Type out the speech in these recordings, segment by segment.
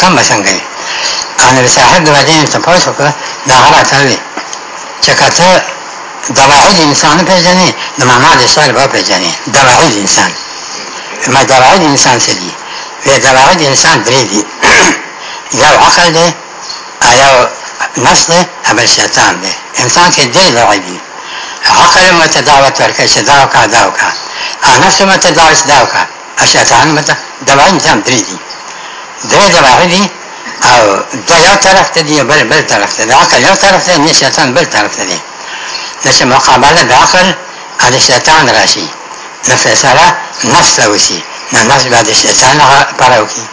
کم بسنګي ان له صاحب د وجه نه تاسو ته دا حالته وي چې کته د واحد انسان پیژنې د معنا د سال په پیژنې د واحد انسان ما د واحد انسان څه دی وی د واحد انسان درې دی یو عقل دی یو نفس دی او شیطان دی انسان کې درې لوی دی عقل مت دعوت ورکړي چې دا وکړه دا وکړه نفس مت دعوت دا وکړه شیطان مت د واحد انسان درې دی درې جماعه دي او دا یو طرف ته دی بل بل طرف ته دا عقل یو طرف ته نه شیطان بل طرف ته دی چې مقابله د عقل او د شیطان راشي نو فیصله نفس له وشي نو نفس به د شیطان لپاره وکړي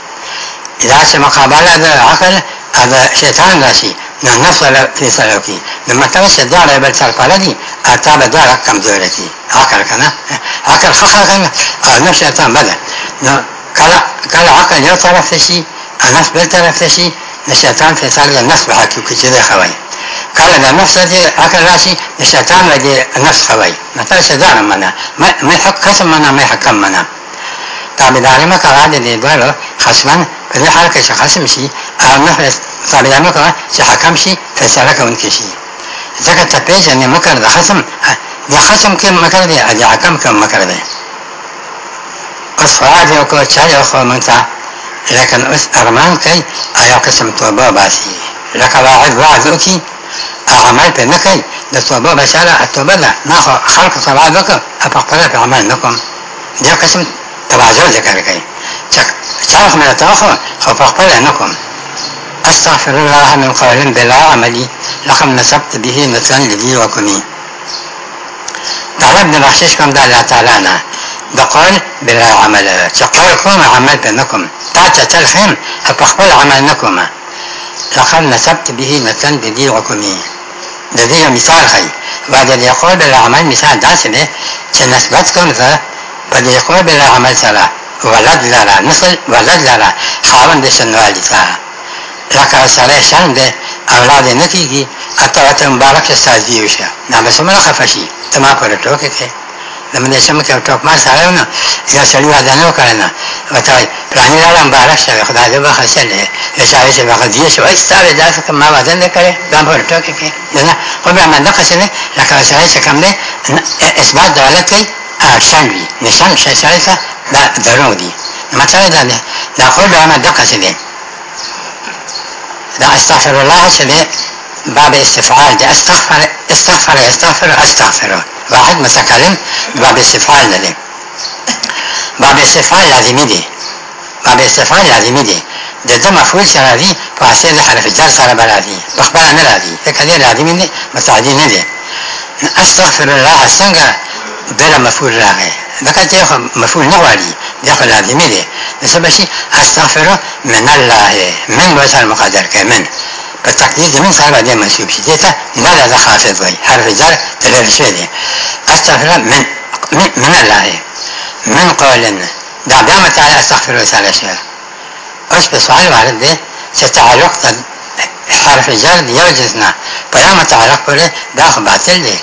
دا چې مقابله د عقل او د شیطان راشي نو نفس له فیصله وکړي نو مطلب چې دواړه بل سره پاله دي او تا به دواړه کمزوره دي عقل که نه عقل ښه خلق او نفس شیطان بده نو کله کله عقل یو طرف ته شي نفس بل طرف ته شي د شیطان فیصل د نفس په حق کې چې ده خوي کله د نفس دې عقل راشي د شیطان دې نفس خوي مثلا شیطان منا ما ما حق قسم منا ما حکم منا تابعداري ما کړه دې بل خصمن په دې حال کې چې خصم شي او نفس تابعداري ما کړه چې حکم شي فیصله کوونکی شي ځکه ته پیژنې مکر د خصم د خصم کې مکر دی د حکم کې مکر دی اسواد یو کو چا یو خو منتا لکن اس ارمان کوي آیا قسم توبه باسي لکه واحد وعد وکي عمل په نه کوي د توبه بشاله توبه ده ما خو خلق سوال وکړ په خپل په عمل نه کوم دا قسم تواجر ذکر کوي چې چا خو نه تا خو خو په خپل نه کوم استغفر الله من قول بلا عملي لقد نسبت به نسان لدي وكمي طلب د بخشش کوم د الله تعالی نه د قول بلا عمل چې قول کوم عمل به نکم تا چې تل خیم په خپل عمل نکم لقد نسبت به مثلا بدي حکمي د دې مثال خي بعد د یقول بلا عمل مثال داسې دی چې نسبت کوم زه په دې یقول بلا عمل سره ولد لرا نسل ولد لرا خاوند شنوالي سره لکه سره شان دی اولاد نه کیږي اته مبارک سازي وشه دا به څومره خفشي تما پر ټوکه کې د مندشم کې ټوک مار سره نه یا سړی واده نه وکړ نه وته پلان لاره مبارک شه خدای دې بخښل یا شاوې چې هغه دې شو ایست دا داسې کما واده نه کړي ځان په ټوک کې نه خو به ما نه قصنه لکه سړی چې کوم دې اثبات دولت کوي اکشن وی نشان شې سړی ته دا درو دي مطلب دا دی دا خو به ما دقه شه دي دا استغفر الله چې باب استفعال دي استغفر استغفر استغفر استغفر, استغفر. واحد متکلم باب استفعال لري باب استفعال لازمی دی باب استفعال لازمی دی د دې مفعول چې راځي په حساب حرف جر سره راځي په خبره نه راځي دا کله لازمی دی متعدی نه دی استغفر الله څنګه بلا مفعول راغی دا کته مفعول نه غواړي دا خو لازمی دی نو سبا شي استغفر من الله من وسه مقدر کې من په تقدیر زمون سره باندې منصوب شي دې ته ماذا خافض وایي حرف جر دلیل شوی دی استغفر من من الله من قول دا بیا متعال استغفر وساله شوی اوس په سوال وارد دی چې تعلق د حرف جر دی یو جز نه په یا متعلق پورې دا خو باطل دی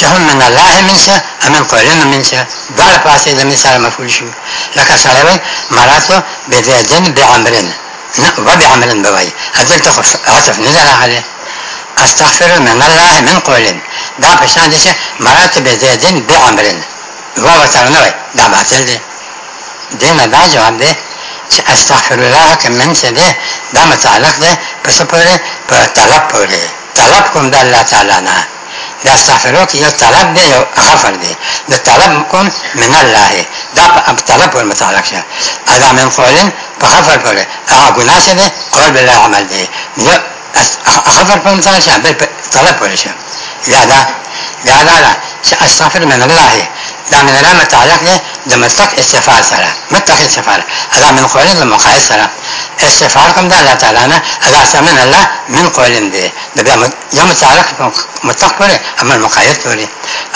چې هم من الله من شه امن قولنا من شه دواړه پاسې زمین سره مفعول شو لکه سړی وایي مراتو بزیدن بعمرن وبعمل بوي هدل تخف عطف نزل عليه استغفر من الله من قول دا پشان دي مراتب زيدين بعمل واو تر نه دا باطل دي دینه دا جواب دی چې استغفر الله که منځ دی دا متعلق دی په څه پورې په طلب پورې طلب کوم د الله تعالی نه یا استغفروک یو طلب دی یو غفر دی د طلب کن من الله دا په طلب پورې متعلق شه ادا من قول په غفر پورې هغه ګناه شه دی قول بالله عمل دی یو غفر پورې متعلق شه بل طلب پورې شه یا دا یا دا چې استغفر من الله دا من الله متعلق ده د مطلق استغفار سره مطلق استغفار ادا من قول د مقاعد سره استغفار کوم ده الله تعالی نه ادا سمن الله من قول ده د بیا یو متعلق مطلق پرې اما مقاعد پرې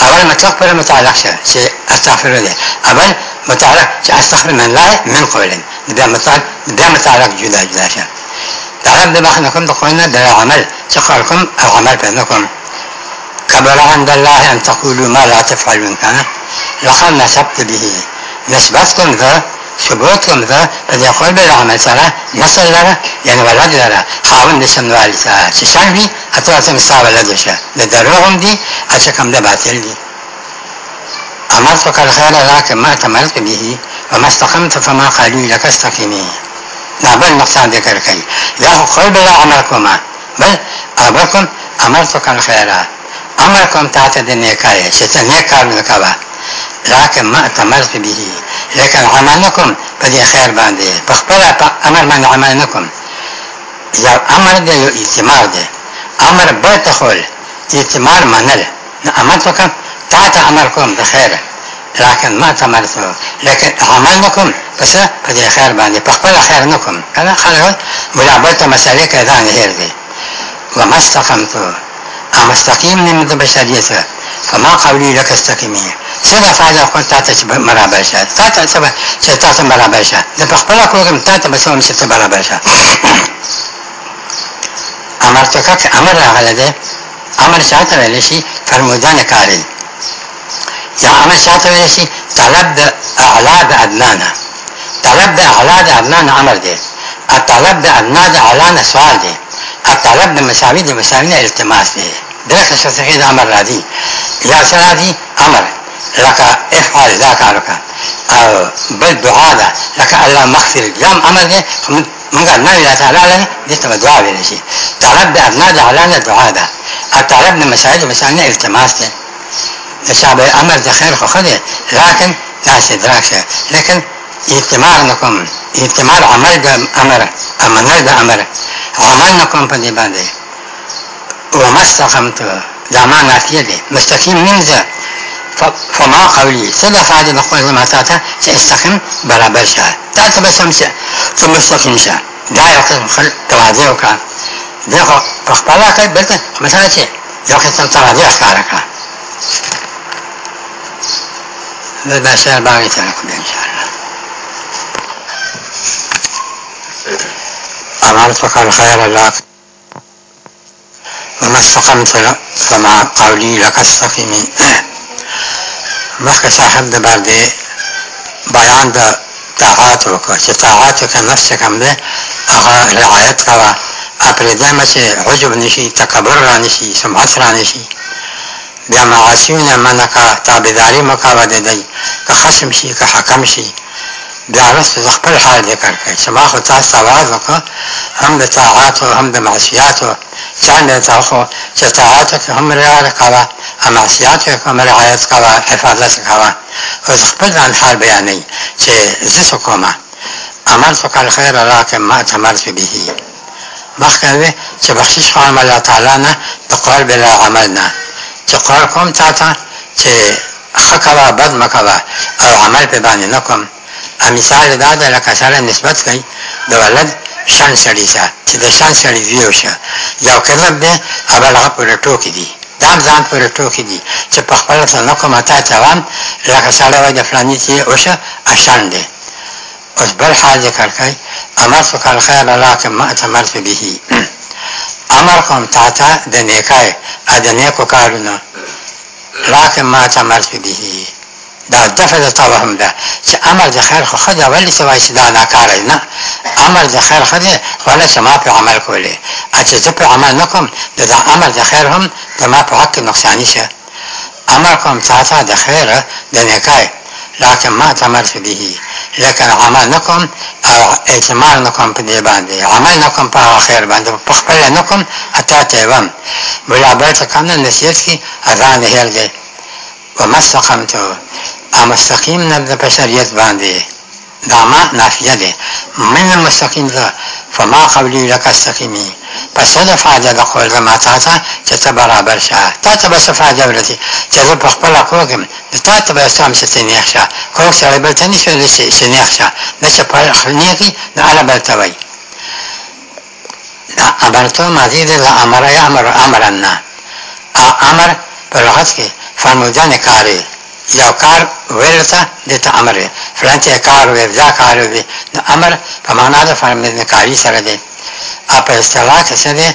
اول مطلق پرې متعلق شه چې استغفر ده اول متعلق چې استغفر من الله من قول ده بیا متعلق بیا متعلق جدا جدا شه دا هم د مخ نه کوم د قول نه د عمل چې خلقم او عمل پنه کوم كبر عند الله أن تقولوا ما لا تفعلون لقد نسبت به نسبتكم ذا ثبوتكم ذا قد يقول بالعمل سنة نصر لنا يعني ولد لنا خاون نسم والسا سشنبي أتواتم سا ولدشا لدروهم دي أشكم دباتل دي أمرتك الخير لكن ما أتمرت به وما استقمت فما قالوا لك استقيمي نعبل نقصان ذكر كي ذا قل بلا عملكما بل أبركم أمرتك الخير امر کوم تاسو د نه کار چې څنګه نه کار وکوا لکه ما تمرت به لکه عمل نکم په دې خیر باندې په خپل امر باندې عمل نکم یا امر دې یو استعمال دې امر به تخول استعمال منل نه امر وکم تا ته امر کوم د خیر لكن ما تمرت لكن عمل نکم پس په دې خیر باندې په خپل خیر نکم کله خلک ولا به مسالې کې ځان هېر دي وما استقمت ام استقیم نمید بشریت فما قولی لك استقیمی څنګه فایده خپل تاسو چې برابر شه تاسو چې تاسو برابر شه د خپل کوم تاسو به سم چې برابر شه امر تکک امر راغله ده امر شاته ویل شي فرمودان کاری یا امر شاته ویل شي طلب د اعلا د ادنانا طلب د اعلا د ادنانا امر ده طلب د ادنا د اعلا سوال ده اطلب من مساوي دي مساوي نه التماس دي درخه شخصي د عمر راځي يا سره دی امر لك افعل ذاك عنك او بل دعاء ده لك الله مغفر يوم عمر دي من قال نبي الله تعالى لنا دي تبع دعاء ولا شي طلب ابناء ده على دعاء ده طلبنا مساعده مساعدنا التماس دي الشعب امر ده خير خده لكن لا دراكسة لكن اجتماع نقوم اجتماع عمل ده امر امر ده امر عمل نکوم په دې باندې و مستقمت دا ما ناتیه دي مستقیم منځه فما قولي سلا فعد نقول لما تاتا سيستقم برابر شاء تاتا بسم شاء ثم استقم شاء دا يقسم خل تواضع وكا دغه خپل کای بلته مثلا چې یو قسم تواضع ښکار کړه دا بشر باندې سره کوم ان شاء الله أمرت الخير لك وما استقمت فمع قولي لك استقمي مخکې صاحب د باندې بیان د طاعات وکړه چې طاعات کې نفس کم دی هغه رعایت کوه اپرې دمه چې عجب نشي تکبر را نشي سمعت را نشي بیا معاصیونه منه که تابعداري مه کوه د دی که خصم شي که حکم شي بیا وروسته زه خپل حال ذکر کړم چې ما خو تاسو آواز وکړ هم د طاعاتو هم د معصیاتو ځان ته خو چې طاعاتو کې هم رعایت کوه او معصیاتو کې هم رعایت کوه حفاظت کوه اوس خپل ځان حال بیانوي چې زه څه کوم عمل څوک الخیر راکې ما تمرت به مخکې چې بخشش خواهم الله تعالی نه په قول بلا عمل نه چې قول کوم تا ته چې ښه کوه بد مه کوه او عمل پې باندې نه کوم مثال دا د لکه سره نسبت کوي د ولد شان سړي سره چې د شان سړي دیو شه یو کلم دی او هغه پر ټوکی دی دا ځان پر ټوکی دی چې په خپل څه نه کومه تا چوان لکه سره وای د فلانی چې اوشه اشان دی اوس بل حال ذکر کوي اما سو کال خیر الله ما اتمرت به امر کوم تا ته د نیکای ا د نیکو کارونه لکه ما اتمرت به دا دفع د تا وهم ده چې امر د خیر خو خدای ولې څه وایي چې دا ناکاره نه امر د خیر خدای ولا چې ما په عمل کولې چې زه په عمل نه کوم د دا امر د خیر هم د ما په حق نقصانی شه امر کوم تاسو د خیر د نکای لکه ما تمرت به لکه عمل نه کوم او اعتمار نه کوم په دې باندې عمل نه کوم په خیر باندې په خپل نه کوم اته ته وم بل عبادت کنه نسیت کی اذان هرګه ومسقمته مستقیم نه د بشریت باندې دا ما نافیه ده من المستقیم ده فما قبلی لك استقیمی پس دا فعده ده قول زما تا ته چې ته برابر شه تا ته بس فعده ولتي چې زه په خپله کوږم د تا ته به سم چې ته نیغ شه کوږ سړی بل ته نشي ویلی چې نیغ شه نه چې په نیغي نه هله بل ته وایي امرتو ماضی ده لامر یامر امرنا امر په لغت کې فرمودن کاری یو کار ویل ته د ته امر وي فلان چې کار وي دا کار وي د امر په معنا د فرمان کاری سره دی ا په اصطلاح کې څه دی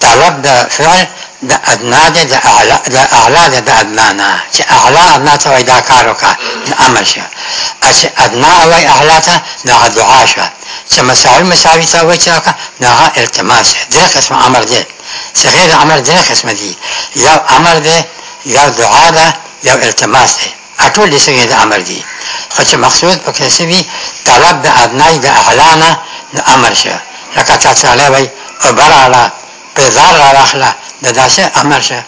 طلب د فعل د ادنا د د اعلا د اعلا د ادنا نه چې اعلا ادنا ته وای دا کار وکړه د امر شه ا چې ادنا وای اعلا ته د دعا شه چې مساوي مساوي ته وای چې دا التماس دی قسم امر دی صغیر امر دی قسم دی یو امر دی یو دعا ده یو التماس دی اټول شوی د امر دی خو چې مقصود پکې شوی طلب د ادنای د اعلانه د امر شه لکه چا چې علی وای او براله په زار راخله د داسه امر شه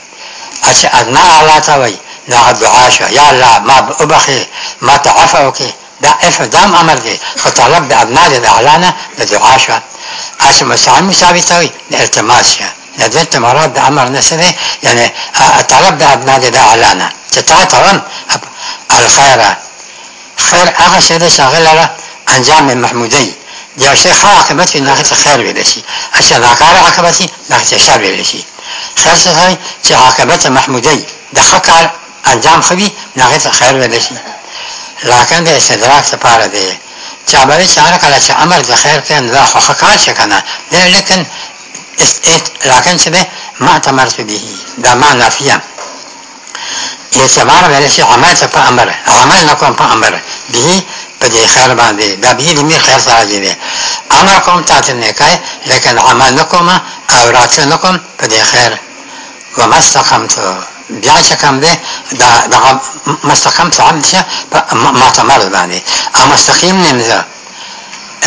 چې ادنا اعلی تا وای دا دعا شه یا الله ما وبخي ما تعفو کې دا افدام امر دی خو طلب د ادنا د اعلانه د دعا شه چې مسعن مساوي وي د التماس شه ندلت مراد د امر نسره یعنی طلب د ابنا د اعلانه چې تا ترن الخیره خیر هغه شی دی چې هغه لره انجام محمودی د یو شی ښه عاقبت وي نو هغې ته خیر ویلی شي چې ناکاره عاقبت وي نو هغې ته شر ویلی شي خیر څه ته چې عاقبت محمودی د ښه کار انجام ښه وي نو هغې ته خیر ویلی شي لاکن د استدراک دپاره دی چا به وي چې هر کله چې امر د خیر کوي نو دا خو ښه کار شي که نه لیکن لاکن چې دی ما تمرت به دا ما نافیه اعتبار ویل شي عمل څه په امر عمل نه کوم په امر به په دې خیر باندې دا به دې می خیر سره دي انا کوم تاسو نه کوي لکه عمل نه کوم او راته نه کوم په دې خیر ومستقمت بیا چې کوم دی دا دا مستقم څه شه په معتمر باندې ا مستقیم نه نه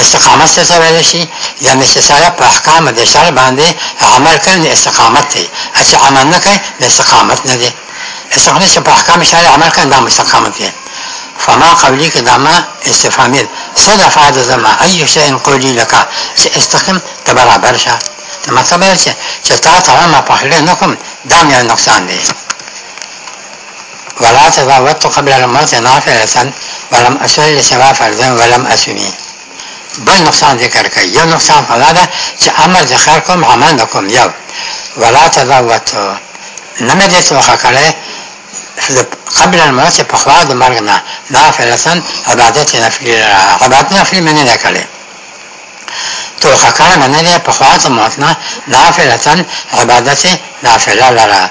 استقامت څه څه ویل شي یعنی چې سره په احکام د شرع باندې عمل کول استقامت دی چې عمل نه کوي استقامت نه دی استقامت چې په احکام شرعي عمل کړي دا مستقامت دی فما قولي کې دما استفهامي صدف هذا زما اي شيء قولي لك چې استقم ته برابر شه ته مطلب یې چې چې تا ته ما په هله نه کوم دا مې نقصان دی ولا تزاوت قبل الموت نافلة ولم أسل سوا فرضا ولم أسمي بل نقصان ذکر کوي یو نقصان فلا ده چې عمل ذکر کوم عمل نکوم یو ولا تزاوت نمې دې څه کړې قبل الموت په خوا د مرګ نه نافلتن عبادت نفلی عبادت نفلی مې نه کړې تو خکار منه دی په خوا د موت نه نافلتن عبادت نافله لرا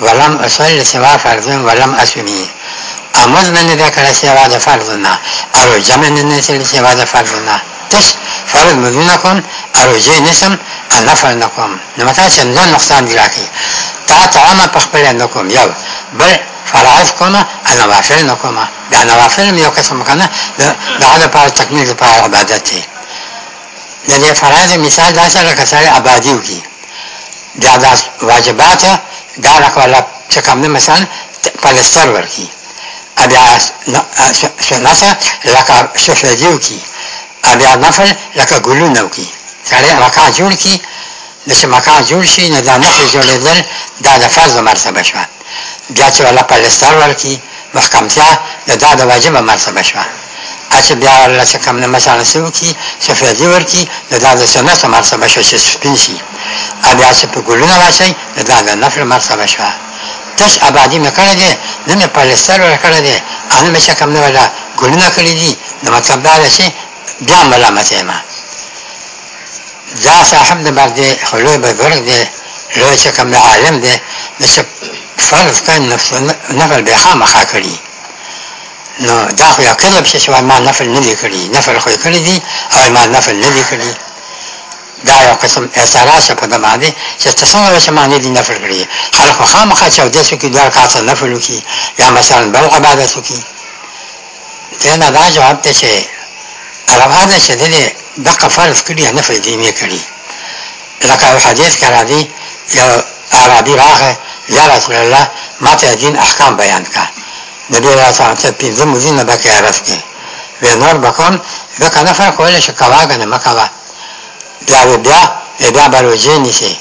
ولم اصل سوا فرض ولم اسمی امز من دی کړه سوا د فرض نه او جمع نه سل سوا د فرض نه تش فرض مدونه کوم او جې نسم نفل نکوم نو متا چې نه نقصان دی راکې تا تعامه پخپل نه کوم یو بل فرائض کومه انا وافل نه کومه دا نوافل یو قسم کنه دا د پاره تکمیل لپاره عبادت دی د دې فرائض مثال دا سره کسای آبادی وکي دا د واجبات دا راکواله چې کوم نه مثلا پلستر ورکی ا بیا شناسه لکه شفه دیو کی ا بیا نفل لکه ګلو نو کی سره راکا جوړ کی داسې مکان جوړ شي نو دا نښې جوړېدل دا د فرض مرتبه شوه بیا چې الله پلستر ورکړي محکمتیا نو دا د واجبه مرتبه شوه چې بیا الله چې کوم مثلا څه وکړي سفیدي ورکړي نو دا د سنت مرتبه شوه چې سپین شي بیا چې په ګلونه راشي نو دا د نفل مرتبه شوه تش آبادی مې کړی دی نه مې پلستر ورکړی دی هغه مې چې کوم نه ولا ګلونه کړي دي نو مطلب دا چې بیا ملامت یم ځا صاحب د بر دی خو لوی بزرګ دی لوی چې کوم عالم دی نو چې فرض کان نفس نفل به خامخا کړي نو دا خو یو کله چې شوی ما نفل نه دی کړي نفل خو کړی دی او ما نفل نه دی کړي دا یو قسم اعتراض په دمه باندې چې څنګه چې ما نه دی نفل کړي خلق خامخا چې د څه کې دوه کاسه نفل وکي یا مثلا بل عبادت وکي دا نه دا جواب ته چې علاوه ده چې دقه فرض کړي نه فائدې نه کړي لکه حدیث کې راځي یو عربي راغه یا رسول الله ماته دین احکام بیان کا نبی رسول الله پنځه مزین نه بکه عرف کې و نور بکن بکه نفر کولای شي کواګه نه مکوا بیا بیا بیا بروجه نیسی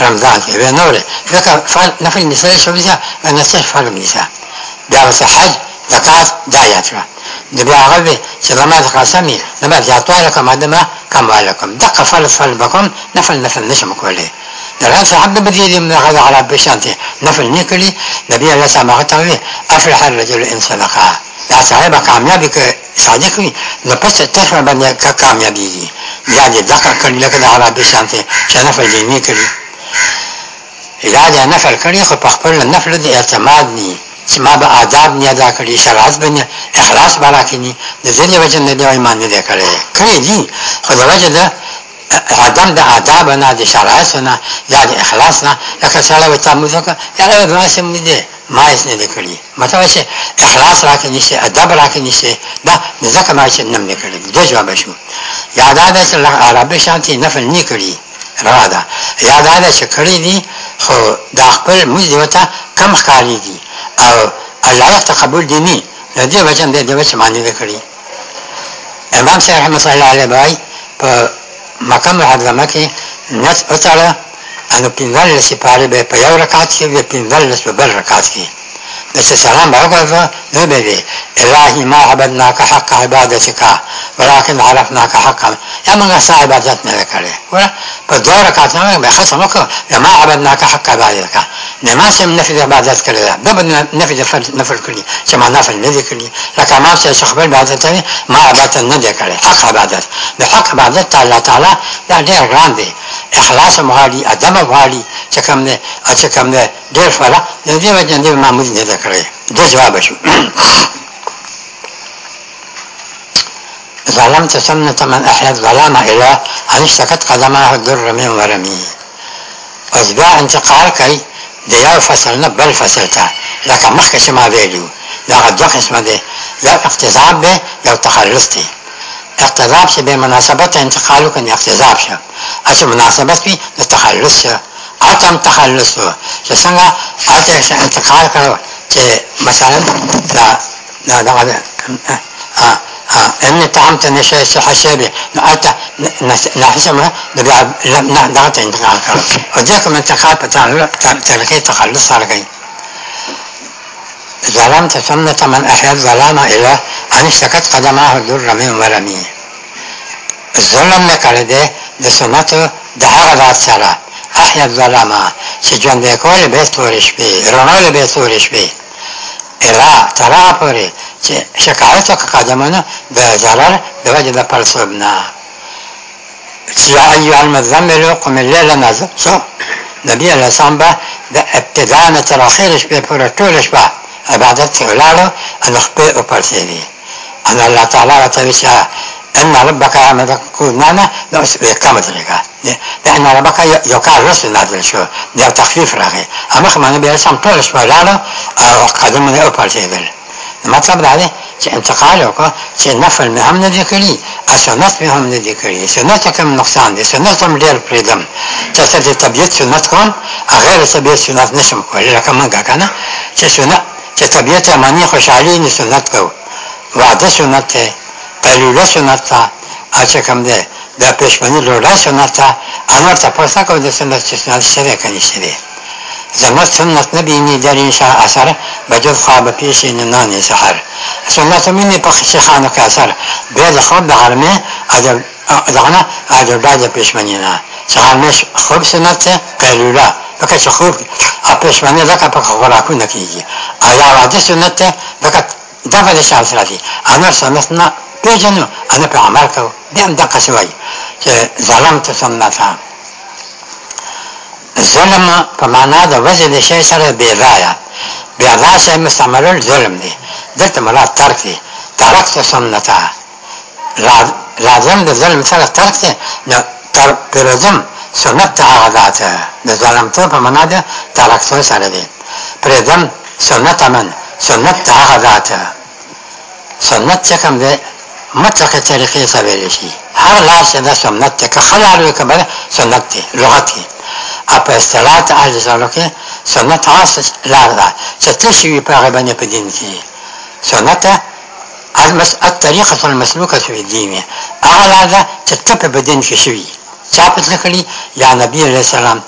رمضان کې و نور بکه فعل نفل نساء شو بیا نساء فعل نساء بیا وسه حج زکات دا یاتره دبا غبي شلما تقاسمي لما تعطوالكم عندما كم عليكم دق فل فل بكم نفل نفل نشمك ولي دراسة عبد بديلي من غدا على بشانتي نفل نيكلي نبي الله سامعته لي أفلح الرجل إن صدقها لا صاحب كاميابك صادقني نبس تفهم بني كاميابي يعني دق كل لك على بشانتي شنفل دي نيكلي إذا هذا نفل كلي خب أخبر النفل دي اعتمادني چې ما به آداب نه ادا کړی شرعت به نه اخلاص به راکینی د دې وجه نه دی ایمان نه دی کړی کړی دي خو د وجه ده عدم د آداب نه د شرعت نه یا د اخلاص نه لکه سره وتا مزکه یا به راسم نه دی ما یې نه کړی مطلب چې اخلاص راکینی شي ادب راکینی شي دا ځکه ما چې نم نه کړی دوه جواب شو یا دا چې عربي شانتي نفل نه کړی را ده یا دا چې کړی دي خو دا خپل موږ دیوته کم ښکاری دي او الله ته قبول دي نه د دې وجه هم د دې معنی وکړي امام صاحب رحمه الله علیه بای په مقام حضرمه کې نس پتاړه ان پینځل سپاره به په یو رکعت کې به پینځل په بل رکعت کې بس سلام وکړه نو به دې الهي ما عبدناك حق عبادتك ولكن عرفناك حقا یا موږ صاحب عبادت نه وکړي ورته په دوه رکعاتو باندې خصم وکړه لما عبدناک حق عبادتک نماز هم نفي د عبادت کړی دا به نفي د فرض نفل کړی چې ما نفل نه دی کړی لکه ما چې شخبل عبادت نه ما عبادت نه دی کړی حق عبادت د حق عبادت تعالی تعالی دا ډېر ګران دی اخلاص مهالي ادم مهالي چې کوم نه چې کوم نه ډېر فرق د دې وجه نه ما مونږ نه دی کړی دا جواب شو ظلمت سنة من أحيا الظلام إله أن اشتكت قدماه الدر من ورمي وزباع انتقال كي ديار فصلنا بل فصلتا لك مخكش ما بيلو لا قد اسمه دي لا اقتزاب به لو تخلصتي اقتزاب شبه مناسبة انتقالك ان اقتزاب شب أشو مناسبة في التخلص شب اتم تخلص هو شسنغا اتش انتقال کرو چه مثلا لا لا لا اه ان تعمت نشا حسابي نعتا نحسمها دقا نعتا انتقال وذاك من تقال تلقي تخلص على ظلمت سنة من أحيا الظلام إلى أن اشتكت قدماه الدر من ورمي الظلم لكالده دسنته دهار ذات سرا أحيا الظلام سجن بيكول بيتورش بي رنول بيتورش بي ارا ترا پورې چې شکایت وکړه قدمونه به ضرر د وجه د پرسوب نه چې ایو المزمل قم الليل نازل شو نبی علیه السلام به د ابتدا نه تر اخره شپې پورې ټوله شپه عبادت کې ولاړو او خپې وپرسېدې ان الله تعالی راته ویل أن ربك يعمل كل نعمة كما ذلك لأن ربك يقال رسل نادل شو ده تخفيف راغي أما خمان بيرسم طول شو لاله قدم من أوبر تيبل مطلب ده چې انتقال وکړه چې نفل مې هم نه دی کړی سنت مې هم نه دی کړی سنت کم نقصان دی سنت هم ډېر پرېږدم چې څه د طبیعت سنت کوم غیر طبیعت سنت نشم کولی لکه موږ که نه چې سنت چې طبیعت معنی خوشحالي نه سنت کوو وعده سنت دی پلوله سنت ته چې کوم دی د پښمنې لوړه سنت ته انور تپوس نه کوم د سنت چې سنت شته که نشته دی زما سنت نه بینی در این شاه اثر بجز خواب پیش این نان سحر سنت منی پخش خانه که اثر بیل خواب به حرمه دغنه عجب داد پیشمنی نه چې حرمش خوب سنت ته قیلوله لکه چې خوب پیشمنی لکه په خوراکونه کېږي او یا عادي سنت ته لکه دغه د شال سره دي انا سمس نه پیژنو انا په عمل کو بیا هم دغه شوی چې ظلم ته سمنتا ظلم په معنا د وجه د شی سره بې ځایه بې ځایه شی مستعملول ظلم دی دلته مراد ترک دی ترک ته سمنتا لازم د ظلم سره ترک دی نو تر پرزم سنت ته هغه ذاته د ظلم ته په معنا د ترک سره دی پرزم سنت امن سنت هغه ذاته سنت چې کوم دی مطلق طریقې ته ویل شي هر لار چې دا سنت دی که ښه لار وي که بده سنت دی لغت دی او په اصطلاح ته اهل سنتو کې سنت هغه لار ده چې تشه وي په هغه باندې په دین کې سنت الطريقة المسلوكة في الدين هغه لار ده چې ته په بدین کې شوي چا په تلکلي یا نبی علیه السلام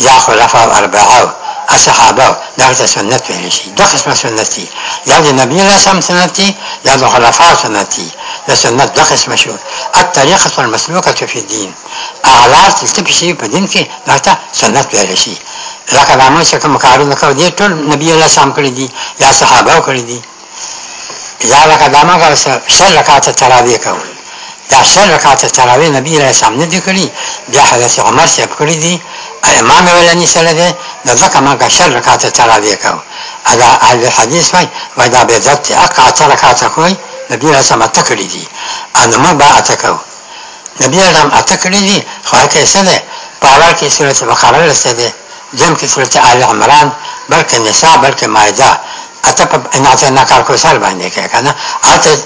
یا خلفاء اربعه صحابه دا ته سنت ویل شي دا قسمه سنت دي دا د نبی رسام سنت دي دا د خلفا سنت دي دا سنت دا قسمه شو الطريقه المسلوکه فی الدین اعلار تلتب شي په دین کې دا ته سنت ویل شي لکه دا موږ چې کوم کارونه کوو دي ټول نبی رسام کړی دي یا صحابه کړی دي یا لکه دا موږ شل رکعات تراویح کوو دا شل رکعات تراویح نبی رسام نه دي کړی بیا حضرت عمر صاحب کړی دي امام ولانی سره ده دا ځکه ما که شل رکاته تراویح کوو دا اهل حدیث وایي وایي دا بدعت دی اقع اته رکاته کوئ نبي رسم اته کړي دي ان ما با اته کوو نبی رسم اته کړي دي خو هغه څه ده په اول کې سورة بقره رسته ده جم کې سورة آل عمران بلکې نساء بلکې مائده اته په انعته نه کار کوسر باندې کې کنه اته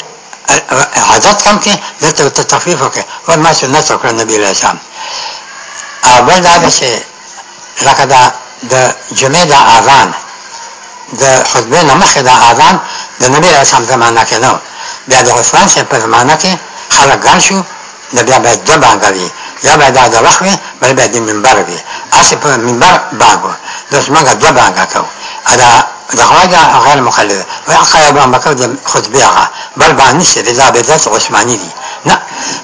عادت کم کې دته تخفیف وکړي ورما سنت وکړه نبی رسم اول دا چې لکه دا د جمعې د اذان د خطبې نه مخکې د اذان د نبي علیه السلام زمانه کې نه بیا د عثمان صاحب په زمانه کې خلک ګڼ شو نو بیا باید دوه بانګه وي یا باید دا د وخت وي بل باید د منبر وي هسې په منبر بانګ و نو زمونږ دوه بانګه کوو دا دغواجع غير مخلدة ويعقى أبو بكر خذ بيعها بل بانشي إذا بدعت عثماني دي نه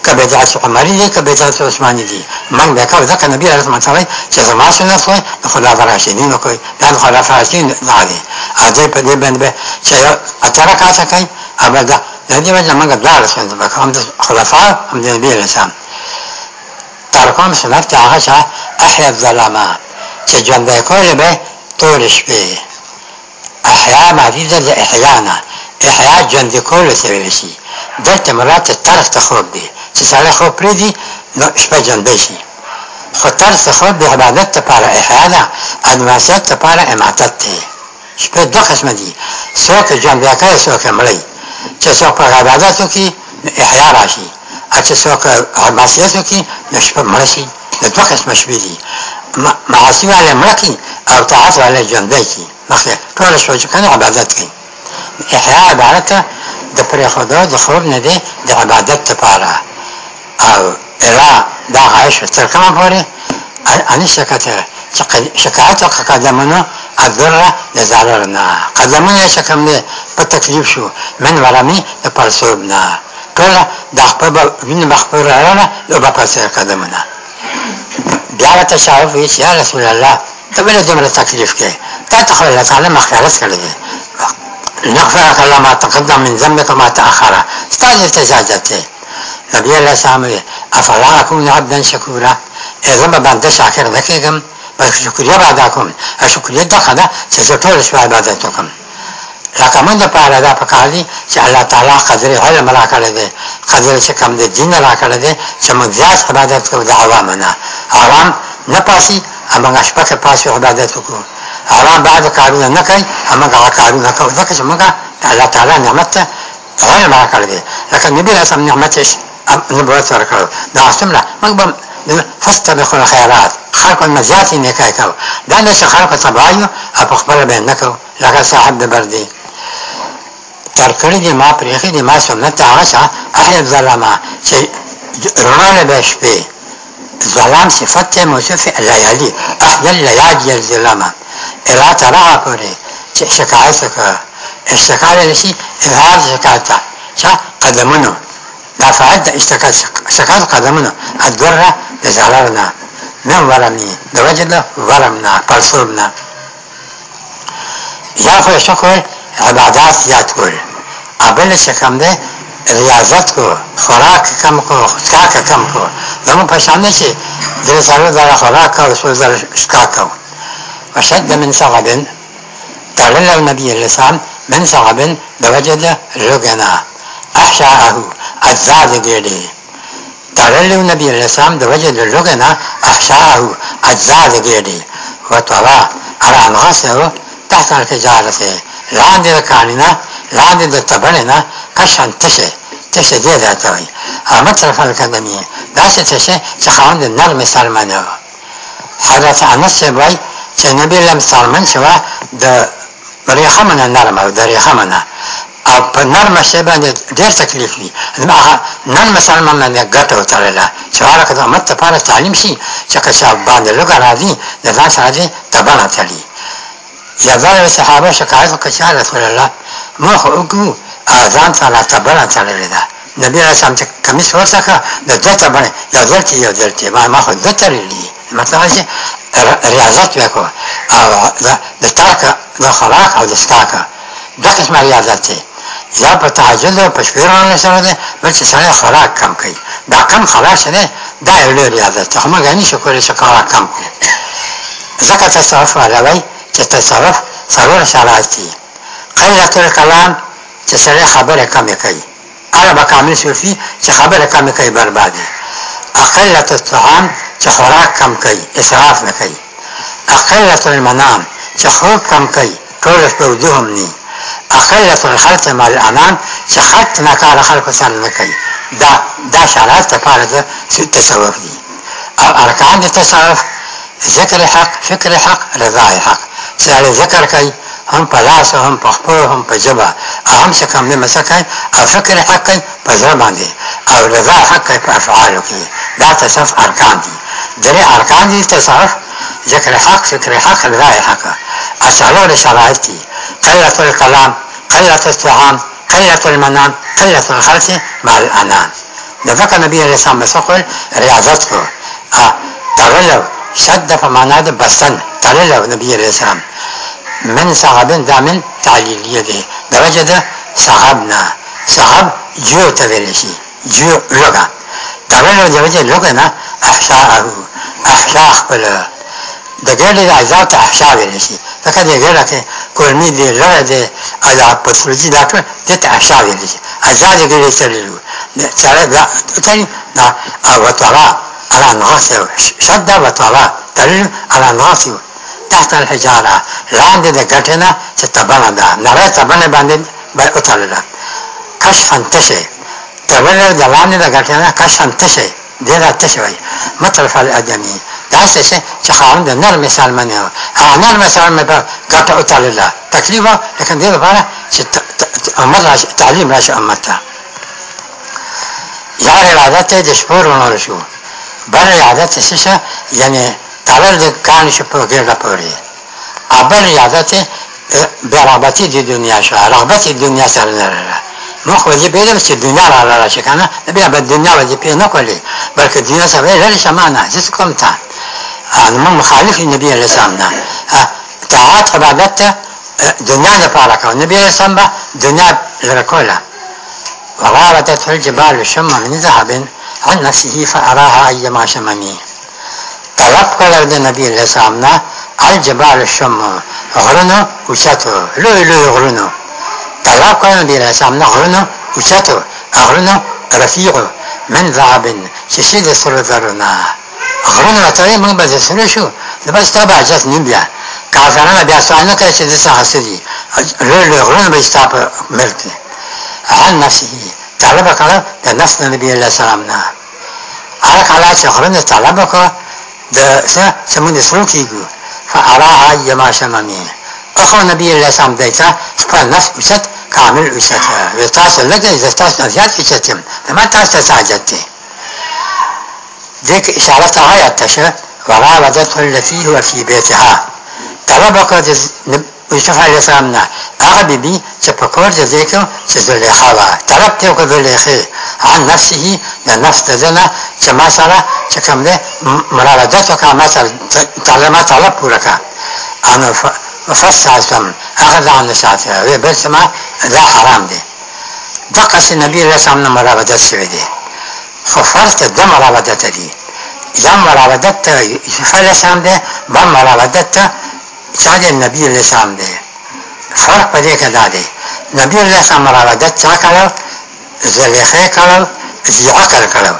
که بدعت عمری دی که بدعت عثماني دی من به کار ځکه نبی رحمت الله تعالی چې زما سنت خو د خلاف راشدین نو کوي دا خلاف راشدین نه دی اځه په دې باندې چې اچاره کا شکای ابدا د دې وجه موږ دا رسول الله کوم د خلفا هم د نبی رسام ترقام سنت هغه چې احیا الظلما چې ژوند به کول به تور شپه احیا معنی ده د احیا نه احیا ژوندي کولو ته ویل شي دلته مراد طرف ته خوب دی چې سړی خوب پرېږدي نو شپه ژوندی شي خو طرف ته خوب د عبادت لپاره احیا ده او د معصیت لپاره اماتت دی شپه دوه قسمه دي څوک ژوندی کوي څوک یې مړی چې څوک په عبادت وکړي نو احیا راشي او چې څوک معصیت وکړي نو شپه مړه شي د دوه قسمه شپې دي معاصي والی مړه کړي او طاعت والی ژوندی کړي مخلوق ټول شو چې کنه عبادت کوي احیاء عبارت د پرېخدا د خوب نه دی د عبادت لپاره او ارا دا عايش تر کومه پورې ان شکایت شکایت قدمونه الذره لزعررنا قدمونه شکم دی په تکلیف شو من ورمی د پرسوبنا ټول د خپل وین مخبر رانه لو په پاسه قدمونه بیا تشعف یا رسول الله ته بل دومره تکلیف کې تا ته خو الله تعالی مغفرت کړی دی نغفرك الله ما تقدم من ذنبك ما تأخر ستاسو ته اجازه دی نبی علیہ السلام وی افلا اکون عبدا شکورا ایزم بنده شاکر نکیگم بس شکریه بادا کوم شکریه دغه ده چې زه ټول شپه عبادت وکم لکه موږ په اړه دا پکار دي چې الله تعالی قدر علم را کړی دی قدر چې کم دی دین را کړی دی چې موږ زیات عبادت کوو د عوامو نه عوام نه پاسي اما غشبك باس عبادات وكون حرام بعد قانون النكي اما کوي ځکه چې موږ تعالی تعالی نعمت ته غير ما قال به لكن النبي عليه الصلاه نعمتش نبوة تركه دعستم له مقبل فاستبقوا الخيرات خلق المزيات نكاكو دا ليس خلق به نه بينكو لکه صاحب بردي تركري دي ما بريخي دي ما سنت عاشا أحيب ظلما چې رانه به بيه ظلام صفت ته موصوف لیالی احد اللیالی الظلام ارات راها پوری شکایت کا اشتکار لشی اظهار شکایت چا قدمونو دا فعل دا اشتکار شکایت قدمونو الدره لزرارنا من ورمی دوجد ورمنا پرسوبنا یا خو شکر عبادات زیاد کول اول شکم ده ریاضت کو خوراک کم کو خوراک کم کو زمون پشان نشي درې سالو دغه خوراک او څو زره شکاکو وشد من صعب تعلل النبي اللسان من صعب دوجد رغنا أحشاءه أجزاد قيلي تعلل النبي اللسان دوجد رغنا أحشاءه أجزاد قيلي وطلع على أنغسه تحت الحجارة لاند الكاننا لاند التبننا كشان تشه څه شی دی راته وایي احمد طرف القدمي داسې څه شی چې خاوند نرمې سرمنه وه حضرت انس صاحب وایي چې نبي لم سرمن چې وه د ریخمه نه نرمه د ریخمه نه او په نرمه شی باندې ډېر تکلیف وي زما هغه نرمه سرمنه نه ګټه وتړله چې هغه که د امت دپاره تعلیم شي چې که شاب باندې لږه راځي د ځان سره دې تبڼه تړي یا ځان صحابه شکایت وکړه چې رسول الله موږ خو وګورو ځان سره تبره تړلې ده نبی رسام چې کمیس ورڅخه د دوه تبره یو دلته یو دلته ما ما خو دوه تړلې مطلب چې ریاضت وکړه او د تاکه د خلاق او د ستاکه دا قسمه ریاضت دی یا په تعجل او په شویرانه سره ده بل چې سره خلاق کم کوي دا کم خلاق شنه دا یو لوی ریاضت ته موږ غني شو کولای شو کار کم کوي ځکه تصرف راوي چې تصرف څلور شرایط دي قلت الكلام چې سړی خبره کمه کوي عربه کامل صوفي چې خبره کمه کوي بربادي اقلت الطعام چې خوراک کم کوي اسراف نه کوي اقلت المنام چې خوب کم کوي ټول شپه ویده هم ني اقلت الخلط مع الانام چې خط نه کار خلکو سره نه کوي دا دا شرایط لپاره د تصوف دي او ارکان د تصوف ذکر حق فکر حق رضا حق چې ذکر کوي هم په لاس هم په خپل هم په جبه اهم څه کم نه مسکای او فکر حق په ځای باندې او رضا حق په افعال کې دا تصرف ارکان دي درې ارکان دي تصرف ذکر حق فکر حق رضا حق اصلو شرایط دي قلت الكلام قلت الطعام قلت المنام قلت الخلق مع الانام د فقه نبی علیہ السلام مسقل ریاضت کو تغلب شد په معنا د بسن تغلب نبی علیہ السلام من صحابن دامن تعلیلیه ده درجه ده صحابنا صحاب جو تویل شي جو لغا تابعه درجه لغه نه احشاءه احشاء خپل د ګړې د اجزا ته احشاء ویل شي لکه د ګړه کې کولمې دی لغه دی اجزا پاتولوژي دا ټول د ته احشاء ویل شي اجزا د ګړې چلو چاره دا تل دا او تعالی على الناس شد وتعالى تل على الناس تحت الحجاره لاندې د ګټې نه چې تبنه ده نری تبنه باندې به وتړله کشفا تشی تبنه د لاندې د ګټې نه کشفا تشی دې دا تشی وایي مطرف الادمي داسې شي چې خاوند د نرمې سلمنې هغه نرمې سلمې په ګټه وتړله تکلیف لکن دې لپاره چې تعلیم راشي امت ته یار عادت د شپور ونور شو بل عادت څه یعنی 다른데 간시 포게가 버리 아버 야다테 베라바티 디 두냐샤 라바티 두냐 살나라 مخوذي بيدم سي دنيا لا لا شكانا نبي ابا الدنيا وجي بي نقولي بل الدنيا سوي لا شمانا جس كم تا انا آه، ما مخالف النبي عليه السلام تعات آه، عبادت آه، دنيا نه پاره کا نبی عليه السلام دنيا لره کولا وغارت الجبال شمع من ذهب عن نفسه فأراها أيما شممي طلب کړل د نبی له سامنا الجبال شم غرونه اوچاتو لوی لوی غرونه طلب کړل د له سامنا غرونه اوچاتو غرونه رفیق من ذعب چې شي د سره زرنا غرونه راځي موږ به سره شو د بس تبع عجز نیم بیا کافرانه بیا سوال نه کوي چې د څه حاصلي لوی لوی غرونه به ستاسو ملک عن نفسه طلب کړل د نفس نبی له سامنا هر کله چې غرونه طلب کړل دا شا شمن سو کی گو فعلا آئی ما شمانین اخو نبی اللہ سام دیتا شپر نفس اشت کامل اشت وطاس لگن زفتاس نفیات اشتیم فما تاس تساجتی دیکھ اشارت آیا تشا ولا ودت التي هو في بيتها طلب قد يوسف عليه السلام نا اغبي بي چپکور جزيكم چزلي خلا طلب تيوك بلي خي عن نفسه د نفس د ځنه چې ما سره چې کوم دی مرادت وکړه ما سره تعالی ما طلب پوره کړه انا فسعتم هغه د عن ساعته وی بل سما دا حرام دی دغه سي نبی رسول الله مرادت شوی دی خو فرض د مرادت دی یا مرادت ته فلس هم ده با مرادت ته چا د نبی رسول الله فرق پدې کې دا دی نبی رسول الله مرادت چا کړو زليخي کړل چې عقل کړل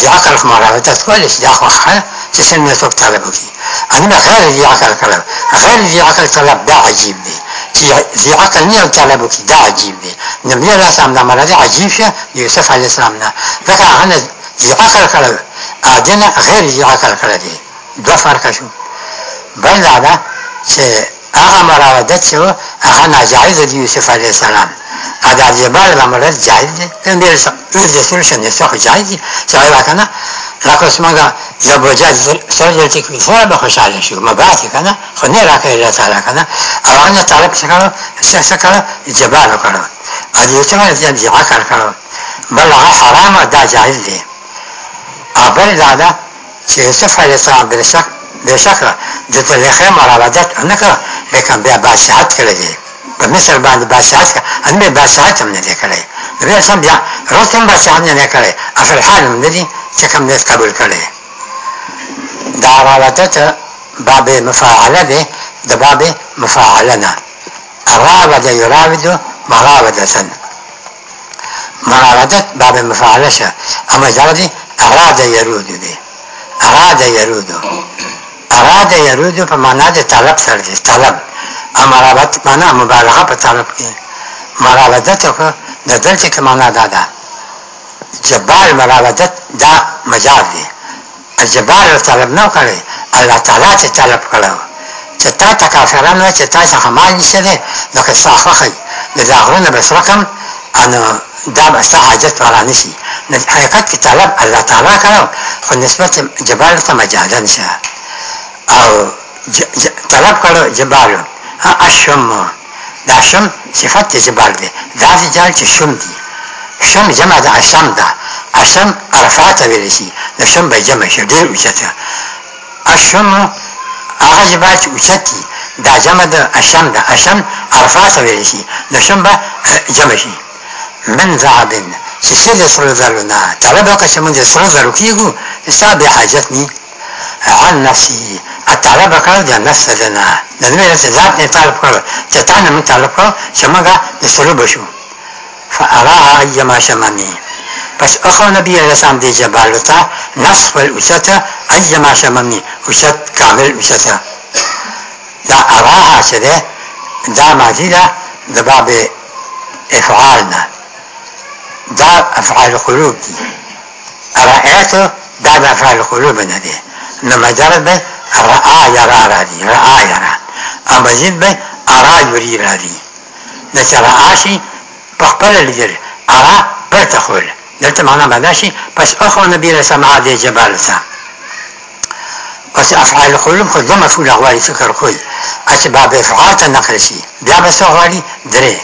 چې عقل خماره تاسو ولې چې اخو خه چې څنګه څوک طالب وکي انا غیر دي عقل کړل غیر دي عقل طلب دا عجیب دی چې دي عقل نه طالب وکي دا عجیب دی نو بیا لا سم دا مرض عجیب شه یوسف علی السلام نه ځکه هغه دي عقل کړل اجنه غیر دي عقل کړل دي دوه فرق شو بل دا چې هغه مراودت چې هغه ناجایز دی یوسف علیه السلام اگر جبال الامرت جایز دی این بیل رزیسول شنی سخ جایز دی سوای وکنه راکوس مگا زبوجات سوزل تک بفور به خوشحال شو مباتی کنه خو نه راکه الله تعالی کنه او ان طلب شکل شکل جبال کنه ادي یوسف علیه السلام کار کنه بل هغه حرام دا جایز دی اول دا چې یوسف علیه السلام بل شک بېشکه د زلیخې مراودت نه کړه لیکن بیا بادشاحت کړی دی په مصر باندې بادشاحت کړه ان بیا بادشاحت هم نه دی کړی نبی اسلام بیا رسم هم بادشاحت نه دی کړی افرحان هم نه دي چې کوم دی قبول کړی دا راودت باب مفاعله دی د باب مفاعله نه راود یراود مراودة مراودت باب مفاعله شه اما جردی اراد یرود دی اراد یرود اراده یرودو په معنا د طلب سره دی طلب امرابت معنا مبالغه په طلب کې مراودت خو د دلته کې معنا دا ده جبال مراودت دا مجاز دی الجبال طلب نه کړي الله تعالی چې طلب کړو چې تا تکافرانو چې تا څخه مال نشته دی نو که ساخخی د زاغرونه بس رقم انا دا بستا حاجت ورا نشي حقیقت کې طلب الله تعالی کړو خو نسبت جبال ته مجازن شه او طلب کړو جبال اشم دا شم صفت جبال دی دا جال چې شم دی شم جمع د اشم ده اشم عرفات ویل شي د شم به جمع شي ډېر اوچته اشم هغه جبال چې اوچت دي دا جمع د اشم ده اشم عرفات ویل شي د شم به جمع شي من ذهب چې څه د سره زرو نه طلب وکړه چې موږ سره زرو کېږو حساب حاجت ني عن نفسه طلب کړ د نسل نه د نبی رسول ذات نه طلب کړ چې تا نه طلب کړ چې موږ د سلوب شو فأراها أيما شمامي پس اخو نبی علیہ السلام دی جبال تا نصف الاسطا ایما شممی اسط کامل اسطا دا اراها چده دا ماضی دا دباب افعالنا دا افعال قلوب دی ارائیتو دا دا افعال قلوب ندی نمجرد بی رعا یرا را دی رعا یرا اما زین بی ارا یوری را دی نچه رعا شی پخپل لیدر ارا پر تخول دلتا معنا مادا شی پس اخو نبی رسم عادی جبال سا پس افعال خلوم خود دو مفعول اغواری فکر خود اچه باب افعال تا نقل شی بیا بس اغواری دره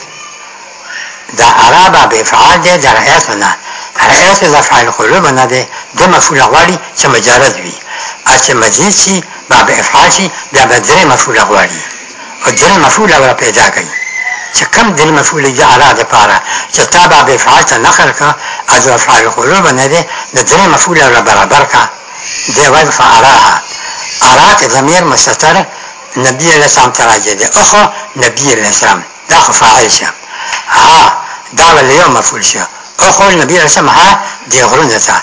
دا ارا باب افعال دی در حیات منا حیات دا افعال خلوم منا دی دو مفعول اغواری چه مجارد بی اچه مزید شی دا به افعال شي بیا به ځل مفعول غواړي او ځل مفعول را پیدا کوي چې کم دل مفعول یا اعلی د پاره چې تابع به افعال ته نخر کا از افعال قلوب نه دي د ځل مفعول را برابر کا دی وایي فعلاها اراك ضمير مستتر نبی علیہ السلام تراجع دی اخو نبی علیہ السلام دا خو فاعل شه ها دا ول یو مفعول شه اخو نبی علیہ السلام ها دی غرونه تا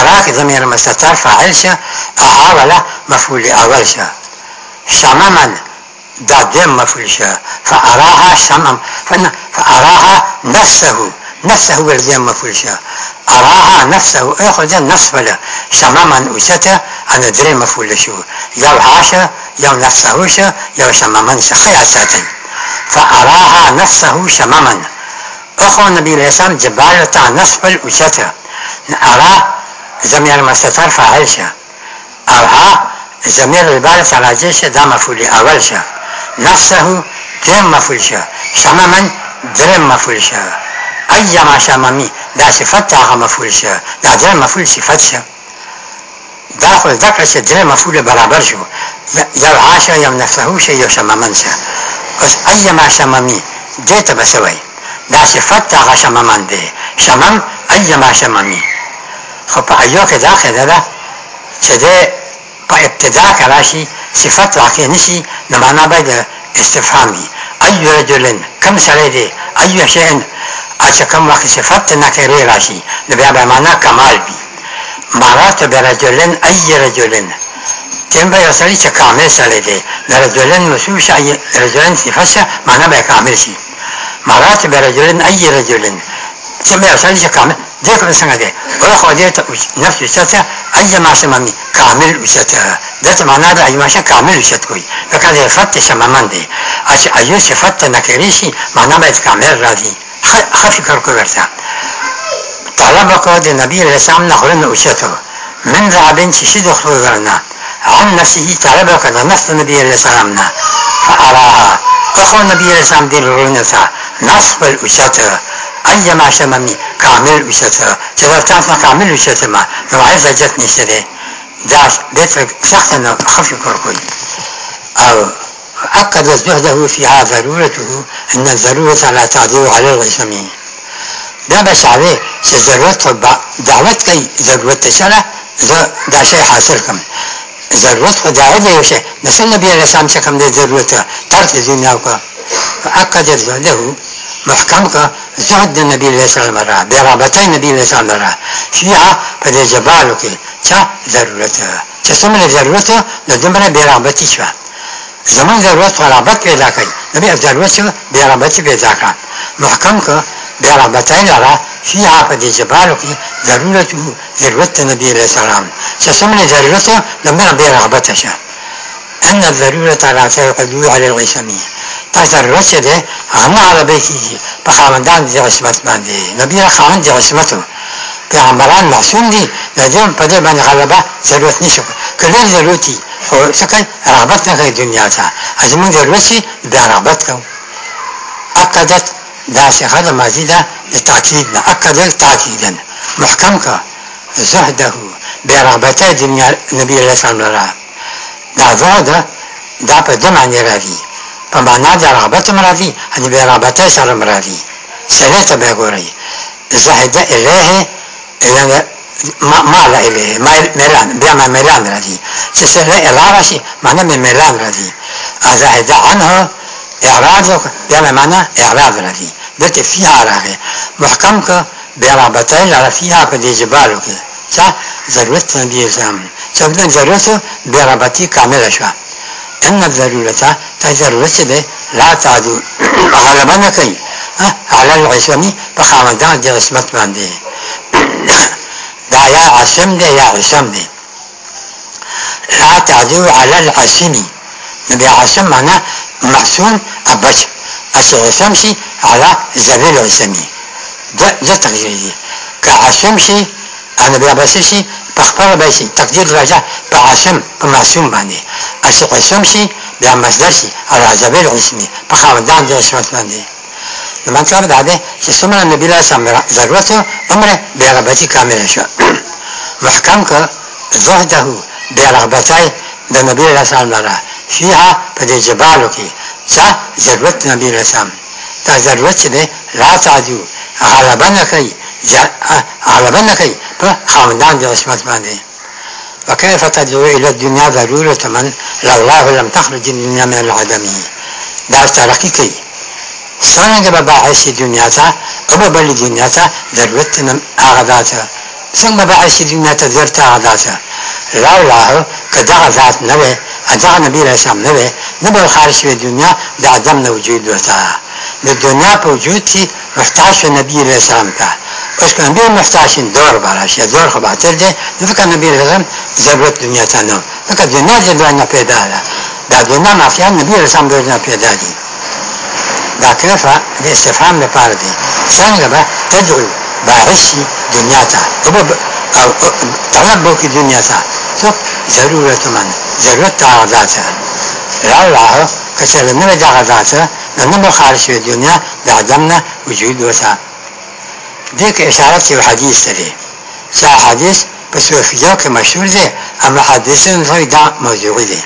اراك ضمير مستتر فاعل شه أعامل مفعول أول شيء شمما دادم مفعول شيء فأراها شمم فأراها نفسه نفسه والدم مفعول شيء أراها نفسه أخذ النفس بلا شمما أستا أنا دري مفعول شو يا عاشا يا نفسه شا يا شمما شخي أساتا فأراها نفسه شمما أخو النبي الاسلام جبال تاع نصف الوشتا أرى زمير مستطر فعلشا او ها زمیر البارس راجع شه دا مفعول اول شه نفسه درم مفعول شه شممن درم مفعول شه ایما شممی دا صفت هغه مفعول شه دا درم مفعول صفت شه دا خو ذکر شه درم مفعول برابر شو یو عاشه یو نفسه شه یو شممن شه اوس ایما شممی دې ته بسوي دا صفت هغه شممن دی شمم ایما شممی خو په ایو کې دا خدای ده چې په ابتدا کې راشي صفت واقع نشي نو معنا به د استفهام وي اي رجل کم سره دی اي شيء اچھا کم وخت صفت نکره راشي نو بیا به معنا کمال وي مرات برجلن اي رجلن تم به سړی چې کامل سره دی رجلن مسوم شي رجلن صفت شي معنا به کامل شي مرات برجلن اي رجلن تم به سړی چې کامل دې کړه څنګه دې ولا خو دې ته نفس وشته اي ما شمامي كامل وشته دا څه معنا ده اي ما شمامي كامل وشته کوي فکر دې فت شمامان دي اچ ايو صفات نه کوي شي معنا به کامل راځي خفي کار کوي ورته طلب کو د نبی رسام نه خلنه وشته من ذعبن چې شي د خلو ورنه عن نفسه طلب کو نفس نبی رسام نه فاراها فخو نبی رسام دې ورنه نصف الوشته انجا maşemami kamil üsete, cezar tansma kamil üsetema, rivayet zacet niştede, داش بيتر شخصا خفي كركوي أو عقد زهده فيها ضرورته أن الضرورة لا تعدل على الغسمين دا بس عليه سزروت دعوت كي ضرورت تشلا دا شيء حاصل كم ضرورت دعوت يا شيء نسل النبي عليه السلام شكم دي ضرورته ترت الدنيا وكا عقد زهده محکم که زهد د نبی علیه السلام را بې رابطه نبی علیه السلام را شیعه په دې جبالو کې چا ضرورت چې څومره ضرورت د دومره بې رابطې شوه زمونږ ضرورت خو رابط پیدا کوي نبی ضرورت شو بې رابطې پیدا کړه محکم که بې رابطه لره شیعه په دې جبالو کې ضرورت ضرورت د نبی علیه السلام چې څومره ضرورت دومره بې رابطه شه أن الضرورة لا تنقضي على الغسمية تاسو راشه ده هغه عربی کې په خاوندان دي عصمت باندې نبی را خاوند دي عصمت پیغمبران معصوم دي د دې په دې باندې غلبه ضرورت نشو کله ضرورت دي خو څنګه رغبت نه کوي دنیا ته ازمون ضرورت شي بیا رغبت کوم اکدت دا څنګه د ماضی ده د تاکید نه اکدل تاکیدا محکم کا زهده بیا رغبته دنیا نبی الله صلی الله علیه وسلم دا زهده دا په دې معنی راځي په معنا د رغبت مرادي ان بیا رغبت سره مرادي سنته به ګوري زهد الیه الیه ما ما لا الیه ما ميلان بیا ما ميلان راځي چې سره الارشي معنا مې ميلان راځي زهد عنها اعراض بیا معنا اعراض راځي دته فيها راغه محکم که بیا رغبت لاره فيها په دې جبالو کې څه ضرورت نه دي زم څنګه ضرورت بیا رغبتي کامل شوه تنگ ضرورة تا تا ضرورة به لا تعدو غلبة نكي على العصمة بخامدان دي عصمت من دي دا يا عصم دي يا عصم دي لا تعدو على العصم نبي عصم معنى معصوم أبش أشي عصم شي على زبيل عصمي ده, ده تغيير كعصم شي انا بیا بس شي په خپل به شي تقدیر راځه په عاصم په معصوم باندې اسی قسم شي بیا مصدر شي او راځبل اسمي په خاوندان د عصمت باندې نو مطلب دا دی چې څومره نبی له سم ضرورت عمره بیا رغبتي کامله شو محکم که زهده بیا رغبتای د نبی له سلام لره فيها په دې جبالو کې څه ضرورت نبی له سلام دا ضرورت چې نه راځي غالبا نه کوي غالبا نه کوي په خاوندان د عصمت باندې وكيف تدعو إلى الدنيا ضرورة من لولاه لم تخرج الدنيا من العدم دا ترقی کوي څنګه به باعث دنیا ته او بل دنیا ته ضرورت نه هغه ذاته څنګه باعث دنیا ته ضرورت هغه ذاته لولاه کدا ذات نه وي ادا نبی رسام نه وي نه به خارج شوی دنیا د عدم نه وجود وته د دنیا په وجود کې محتاج نبی رسام ته پشکنده مفتاشین دار براش یا دار خو باطل دی ځکه نبی رسم ضرورت دنیا ته نه ځکه دنیا د دنیا پیدا ده دا دنیا مافیا نبی رسم د دنیا پیدا دي دا کفه د استفهام لپاره دی څنګه به تدعو باعث دنیا ته او طلب وکړي دنیا ته څوک ضرورت من ضرورت تعرضا ته الله که چېرې نه دغه ذاته نو نه به خارج شوې دنیا د عدم نه وجود وسه دې کې اشارت یو حدیث دی چې حدیث په صوفیه کې مشهور دی اما حدیث نه دا موضوع دی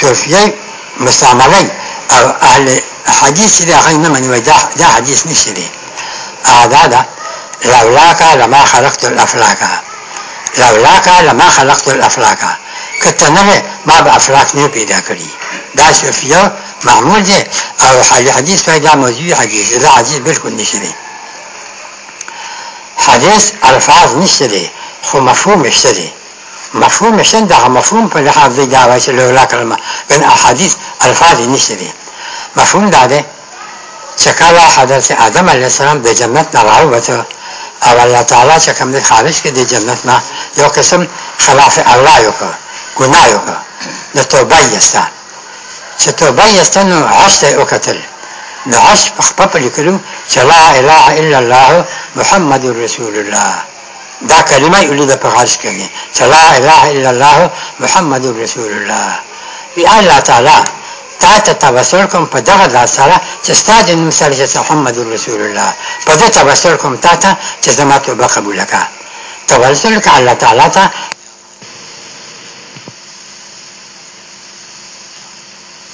صوفیه مستعملي او اهل حدیث دی هغه نه منوي دا دا حدیث نشي دی دا دا لولاك لما خلقت الافلاك لولاك لما خلقت الافلاك کته نه ما به افلاک نه پیدا کړی دا صوفیه معمول دی او حدیث پیدا موضوع حدیث دا حدیث بالکل نشي دی حدیث الفاظ نشته دي خو مفهوم شته دي مفهوم شته دغه مفهوم په لحاظ دی دا وایي چې لولا کلمه ګن احادیث الفاظ نشته دي مفهوم دا دی چې کله حضرت آدم علیه السلام د جنت نه راووته او الله تعالی چې کوم دی خارج کړي د جنت نه یو قسم خلاف الله یو کړ ګناه یو کړ د توبه یسته چې توبه یسته نو عشت یې وکتل د عصر په خپل لیکلو چې لا اله الا الله محمد رسول الله دا کلمه یې لیدا په غاز کوي چې لا اله الا الله محمد رسول الله وی الله تعالی تا ته تبصر کوم په دغه ذات سره چې ستا د نوم سره چې محمد رسول الله په دې تبصر کوم تا ته چې زما توبه قبول کړه تبصر کړه الله تعالی ته